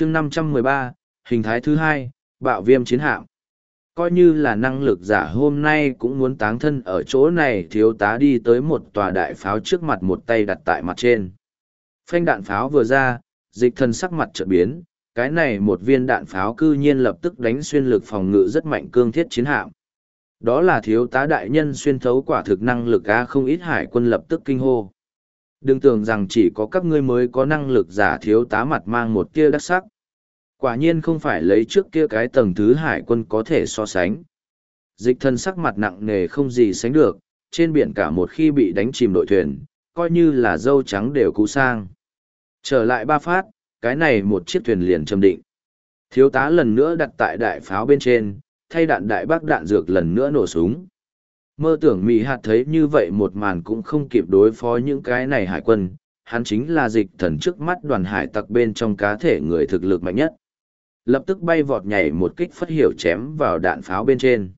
chương 513, hình thái thứ hai, bạo viêm chiến hạm. Coi như là năng lực giả hôm nay cũng muốn táng thân ở chỗ này thiếu tá đi tới một tòa đại pháo trước mặt một tay đặt tại mặt trên. Phanh đạn pháo vừa ra, dịch thần sắc mặt trợ biến, cái này một viên đạn pháo cư nhiên lập tức đánh xuyên lực phòng ngự rất mạnh cương thiết chiến hạm. Đó là thiếu tá đại nhân xuyên thấu quả thực năng lực A không ít hải quân lập tức kinh hô. Đừng tưởng rằng chỉ có các ngươi mới có năng lực giả thiếu tá mặt mang một tia đắc sắc. Quả nhiên không phải lấy trước kia cái tầng thứ hải quân có thể so sánh. Dịch thân sắc mặt nặng nề không gì sánh được, trên biển cả một khi bị đánh chìm đội thuyền, coi như là dâu trắng đều cú sang. Trở lại ba phát, cái này một chiếc thuyền liền châm định. Thiếu tá lần nữa đặt tại đại pháo bên trên, thay đạn đại bác đạn dược lần nữa nổ súng. Mơ tưởng Mỹ hạt thấy như vậy một màn cũng không kịp đối phó những cái này hải quân, hắn chính là dịch thần trước mắt đoàn hải tặc bên trong cá thể người thực lực mạnh nhất. Lập tức bay vọt nhảy một kích phất hiểu chém vào đạn pháo bên trên.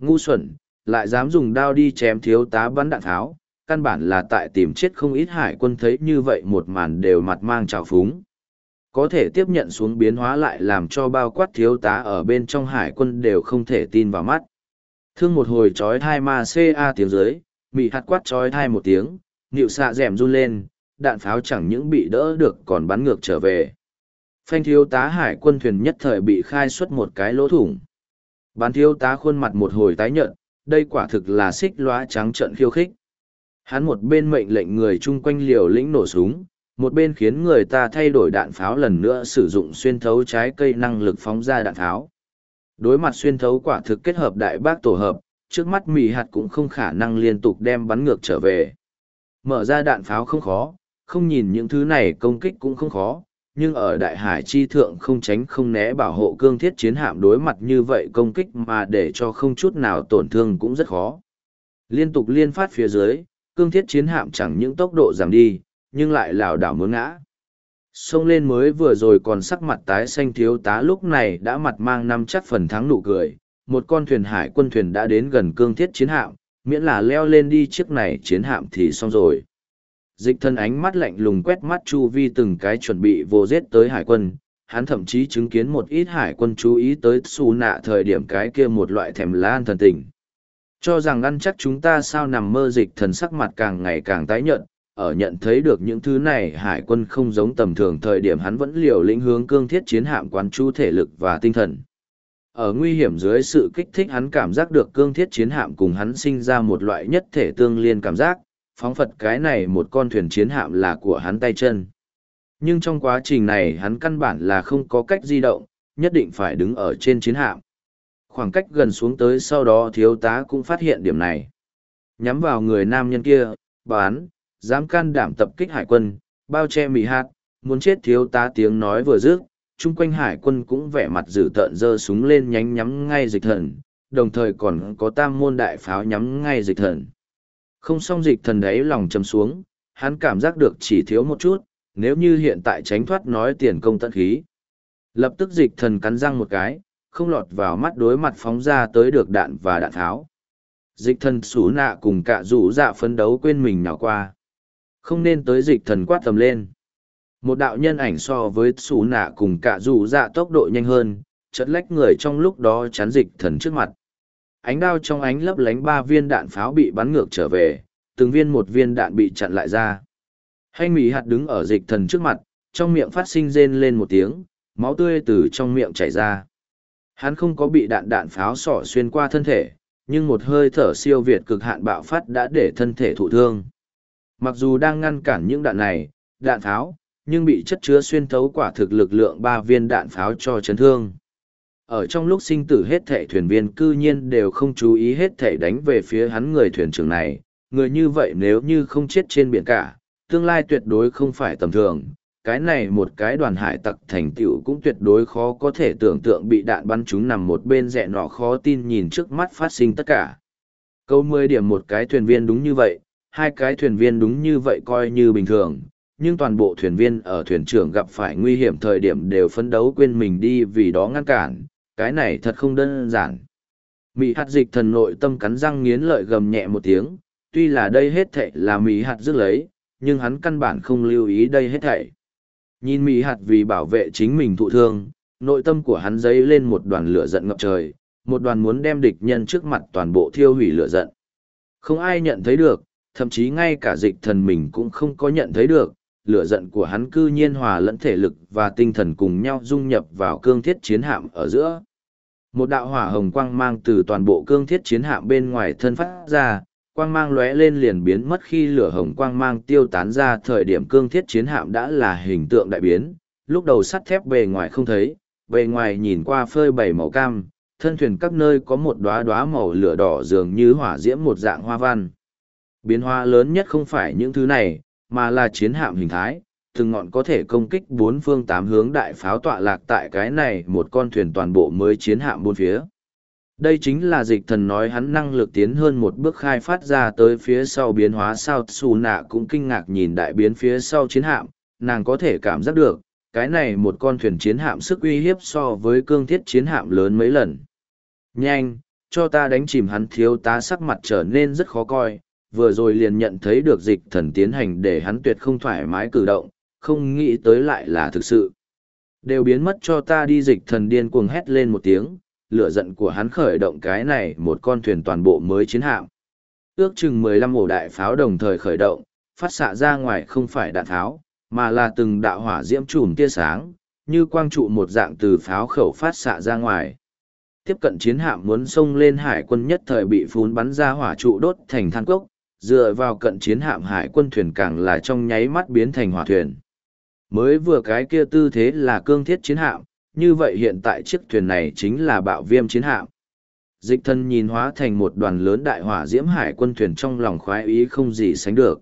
Ngu xuẩn, lại dám dùng đao đi chém thiếu tá bắn đạn pháo, căn bản là tại tìm chết không ít hải quân thấy như vậy một màn đều mặt mang trào phúng có thể tiếp nhận xuống biến hóa lại làm cho bao quát thiếu tá ở bên trong hải quân đều không thể tin vào mắt. Thương một hồi trói thai ma ca tiếng dưới, mị hạt quát trói thai một tiếng, nịu xạ rèm run lên, đạn pháo chẳng những bị đỡ được còn bắn ngược trở về. Phanh thiếu tá hải quân thuyền nhất thời bị khai xuất một cái lỗ thủng. Bán thiếu tá khuôn mặt một hồi tái nhợt, đây quả thực là xích lóa trắng trận khiêu khích. Hắn một bên mệnh lệnh người chung quanh liều lĩnh nổ súng, một bên khiến người ta thay đổi đạn pháo lần nữa sử dụng xuyên thấu trái cây năng lực phóng ra đạn pháo. Đối mặt xuyên thấu quả thực kết hợp đại bác tổ hợp, trước mắt mì hạt cũng không khả năng liên tục đem bắn ngược trở về. Mở ra đạn pháo không khó, không nhìn những thứ này công kích cũng không khó, nhưng ở đại hải chi thượng không tránh không né bảo hộ cương thiết chiến hạm đối mặt như vậy công kích mà để cho không chút nào tổn thương cũng rất khó. Liên tục liên phát phía dưới, cương thiết chiến hạm chẳng những tốc độ giảm đi, nhưng lại lảo đảo muốn ngã. Xông lên mới vừa rồi còn sắc mặt tái xanh thiếu tá lúc này đã mặt mang năm chắc phần thắng nụ cười, một con thuyền hải quân thuyền đã đến gần cương thiết chiến hạm, miễn là leo lên đi chiếc này chiến hạm thì xong rồi. Dịch thân ánh mắt lạnh lùng quét mắt chu vi từng cái chuẩn bị vô rết tới hải quân, hắn thậm chí chứng kiến một ít hải quân chú ý tới xù nạ thời điểm cái kia một loại thèm lan thần tình. Cho rằng ăn chắc chúng ta sao nằm mơ dịch thần sắc mặt càng ngày càng tái nhợt, ở nhận thấy được những thứ này hải quân không giống tầm thường thời điểm hắn vẫn liều lĩnh hướng cương thiết chiến hạm quán chú thể lực và tinh thần. Ở nguy hiểm dưới sự kích thích hắn cảm giác được cương thiết chiến hạm cùng hắn sinh ra một loại nhất thể tương liên cảm giác, phóng phật cái này một con thuyền chiến hạm là của hắn tay chân. Nhưng trong quá trình này hắn căn bản là không có cách di động, nhất định phải đứng ở trên chiến hạm. Khoảng cách gần xuống tới sau đó thiếu tá cũng phát hiện điểm này. Nhắm vào người nam nhân kia, bán, dám can đảm tập kích hải quân, bao che mì hạt, muốn chết thiếu tá tiếng nói vừa dứt, chung quanh hải quân cũng vẻ mặt dữ tợn giơ súng lên nhánh nhắm ngay dịch thần, đồng thời còn có tam môn đại pháo nhắm ngay dịch thần. Không xong dịch thần đấy lòng chầm xuống, hắn cảm giác được chỉ thiếu một chút, nếu như hiện tại tránh thoát nói tiền công tận khí. Lập tức dịch thần cắn răng một cái, không lọt vào mắt đối mặt phóng ra tới được đạn và đạn tháo. Dịch thần xú nạ cùng cả rủ dạ phấn đấu quên mình nhỏ qua. Không nên tới dịch thần quát tầm lên. Một đạo nhân ảnh so với xù nạ cùng cả dù dạ tốc độ nhanh hơn, chật lách người trong lúc đó chắn dịch thần trước mặt. Ánh đao trong ánh lấp lánh ba viên đạn pháo bị bắn ngược trở về, từng viên một viên đạn bị chặn lại ra. Hành mỹ hạt đứng ở dịch thần trước mặt, trong miệng phát sinh rên lên một tiếng, máu tươi từ trong miệng chảy ra. Hắn không có bị đạn đạn pháo sỏ xuyên qua thân thể, nhưng một hơi thở siêu việt cực hạn bạo phát đã để thân thể thụ thương. Mặc dù đang ngăn cản những đạn này, đạn pháo, nhưng bị chất chứa xuyên thấu quả thực lực lượng ba viên đạn pháo cho chấn thương. Ở trong lúc sinh tử hết thảy thuyền viên cư nhiên đều không chú ý hết thảy đánh về phía hắn người thuyền trưởng này, người như vậy nếu như không chết trên biển cả, tương lai tuyệt đối không phải tầm thường. Cái này một cái đoàn hải tặc thành tựu cũng tuyệt đối khó có thể tưởng tượng bị đạn bắn chúng nằm một bên rẽ nọ khó tin nhìn trước mắt phát sinh tất cả. Câu mười điểm một cái thuyền viên đúng như vậy, hai cái thuyền viên đúng như vậy coi như bình thường, nhưng toàn bộ thuyền viên ở thuyền trưởng gặp phải nguy hiểm thời điểm đều phấn đấu quên mình đi vì đó ngăn cản, cái này thật không đơn giản. Mỹ hạt dịch thần nội tâm cắn răng nghiến lợi gầm nhẹ một tiếng, tuy là đây hết thệ là Mỹ hạt dứt lấy, nhưng hắn căn bản không lưu ý đây hết thệ. Nhìn Mỹ hạt vì bảo vệ chính mình thụ thương, nội tâm của hắn dấy lên một đoàn lửa giận ngập trời, một đoàn muốn đem địch nhân trước mặt toàn bộ thiêu hủy lửa giận. Không ai nhận thấy được, thậm chí ngay cả dịch thần mình cũng không có nhận thấy được, lửa giận của hắn cư nhiên hòa lẫn thể lực và tinh thần cùng nhau dung nhập vào cương thiết chiến hạm ở giữa. Một đạo hỏa hồng quang mang từ toàn bộ cương thiết chiến hạm bên ngoài thân phát ra, quang mang lóe lên liền biến mất khi lửa hồng quang mang tiêu tán ra thời điểm cương thiết chiến hạm đã là hình tượng đại biến, lúc đầu sắt thép bề ngoài không thấy, bề ngoài nhìn qua phơi bảy màu cam, thân thuyền các nơi có một đóa đóa màu lửa đỏ dường như hỏa diễm một dạng hoa văn. Biến hóa lớn nhất không phải những thứ này, mà là chiến hạm hình thái, từng ngọn có thể công kích bốn phương tám hướng đại pháo tọa lạc tại cái này một con thuyền toàn bộ mới chiến hạm bốn phía. Đây chính là dịch thần nói hắn năng lực tiến hơn một bước khai phát ra tới phía sau biến hóa sao xù nạ cũng kinh ngạc nhìn đại biến phía sau chiến hạm, nàng có thể cảm giác được, cái này một con thuyền chiến hạm sức uy hiếp so với cương thiết chiến hạm lớn mấy lần. Nhanh, cho ta đánh chìm hắn thiếu tá sắc mặt trở nên rất khó coi, vừa rồi liền nhận thấy được dịch thần tiến hành để hắn tuyệt không thoải mái cử động, không nghĩ tới lại là thực sự. Đều biến mất cho ta đi dịch thần điên cuồng hét lên một tiếng, lửa giận của hắn khởi động cái này một con thuyền toàn bộ mới chiến hạm. Ước chừng mười lăm ổ đại pháo đồng thời khởi động, phát xạ ra ngoài không phải đạn tháo mà là từng đạo hỏa diễm trùm tia sáng, như quang trụ một dạng từ pháo khẩu phát xạ ra ngoài. Tiếp cận chiến hạm muốn xông lên hải quân nhất thời bị phún bắn ra hỏa trụ đốt thành than cốc, dựa vào cận chiến hạm hải quân thuyền càng là trong nháy mắt biến thành hỏa thuyền. Mới vừa cái kia tư thế là cương thiết chiến hạm, như vậy hiện tại chiếc thuyền này chính là bạo viêm chiến hạm. Dịch thân nhìn hóa thành một đoàn lớn đại hỏa diễm hải quân thuyền trong lòng khoái ý không gì sánh được.